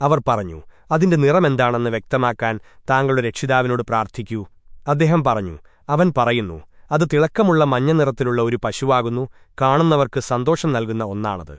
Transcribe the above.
അവർ പറഞ്ഞു അതിന്റെ നിറമെന്താണെന്ന് വ്യക്തമാക്കാൻ താങ്കളുടെ രക്ഷിതാവിനോട് പ്രാർത്ഥിക്കൂ. അദ്ദേഹം പറഞ്ഞു അവൻ പറയുന്നു അത് തിളക്കമുള്ള മഞ്ഞ നിറത്തിലുള്ള ഒരു പശുവാകുന്നു കാണുന്നവർക്ക് സന്തോഷം നൽകുന്ന ഒന്നാണത്.